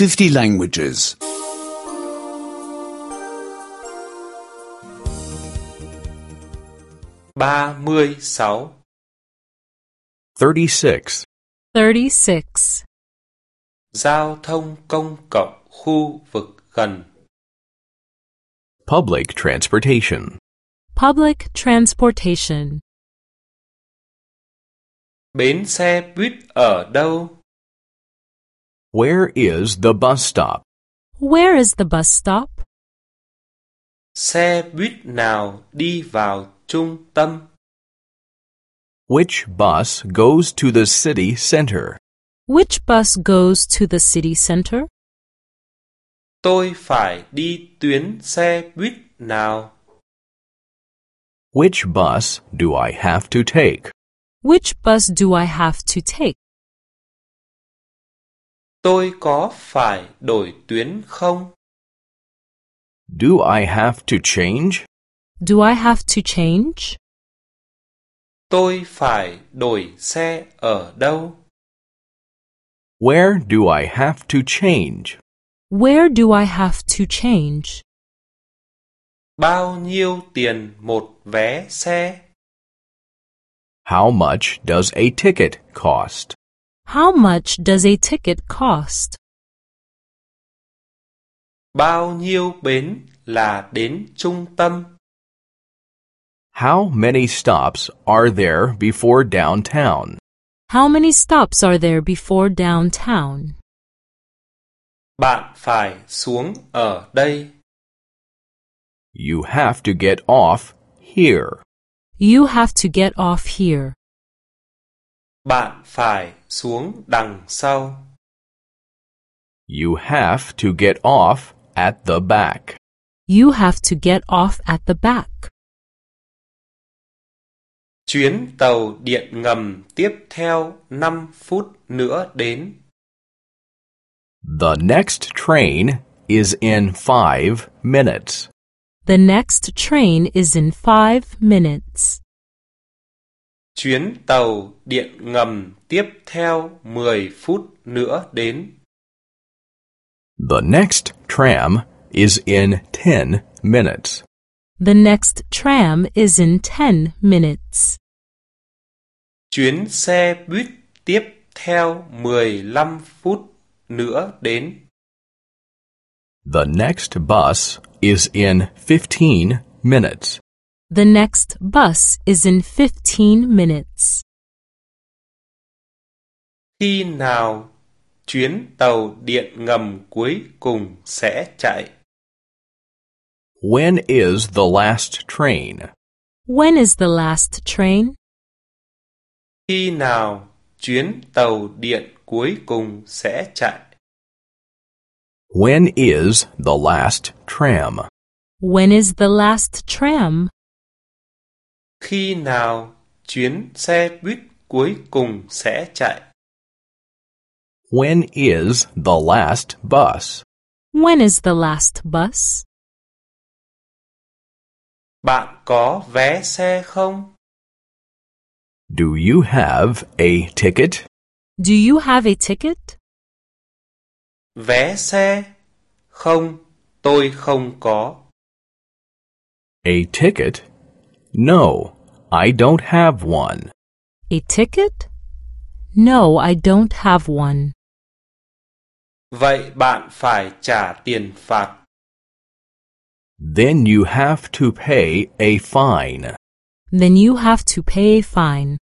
50 languages. 36 36. 36. Giao thông công cộng khu vực gần Public transportation. Public transportation. Bến xe buýt ở đâu? Where is the bus stop? Where is the bus stop? Xe buýt nào đi vào trung tâm? Which bus goes to the city center? Which bus goes to the city center? Tôi phải đi tuyến xe buýt nào? Which bus do I have to take? Which bus do I have to take? Tôi có phải đổi tuyến không? Do I have to change? Do I have to change? Tôi phải đổi xe ở đâu? Where do I have to change? Where do I have to change? Bao nhiêu tiền một vé xe? How much does a ticket cost? How much does a ticket cost? Bao nhiêu bến là đến trung tâm? How many stops are there before downtown? How many stops are there before downtown? Bạn phải xuống ở đây. You have to get off here. You have to get off here. Bạn phải xuống đằng sau. You have to get off at the back. You have to get off at the back. Chuyến tàu điện ngầm tiếp theo 5 phút nữa đến. The next train is in five minutes. The next train is in five minutes. Chuyến tàu điện ngầm tiếp theo 10 phút nữa đến. The next tram is in 10 minutes. The next tram is in 10 minutes. Chuyến xe buýt tiếp theo 15 phút nữa đến. The next bus is in 15 minutes. The next bus is in 15 minutes. Khi nào chuyến tàu điện ngầm cuối cùng sẽ chạy? When is the last train? When is the last train? Khi nào chuyến tàu điện cuối cùng sẽ chạy? When is the last tram? When is the last tram? Khi nào chuyến xe buýt cuối cùng sẽ chạy? When is the last bus? When is the last bus? Bạn có vé xe không? Do you have a ticket? Do you have a ticket? Vé xe? Không, tôi không có. A ticket? No, I don't have one. A ticket? No, I don't have one. Vậy bạn phải trả tiền phạt. Then you have to pay a fine. Then you have to pay a fine.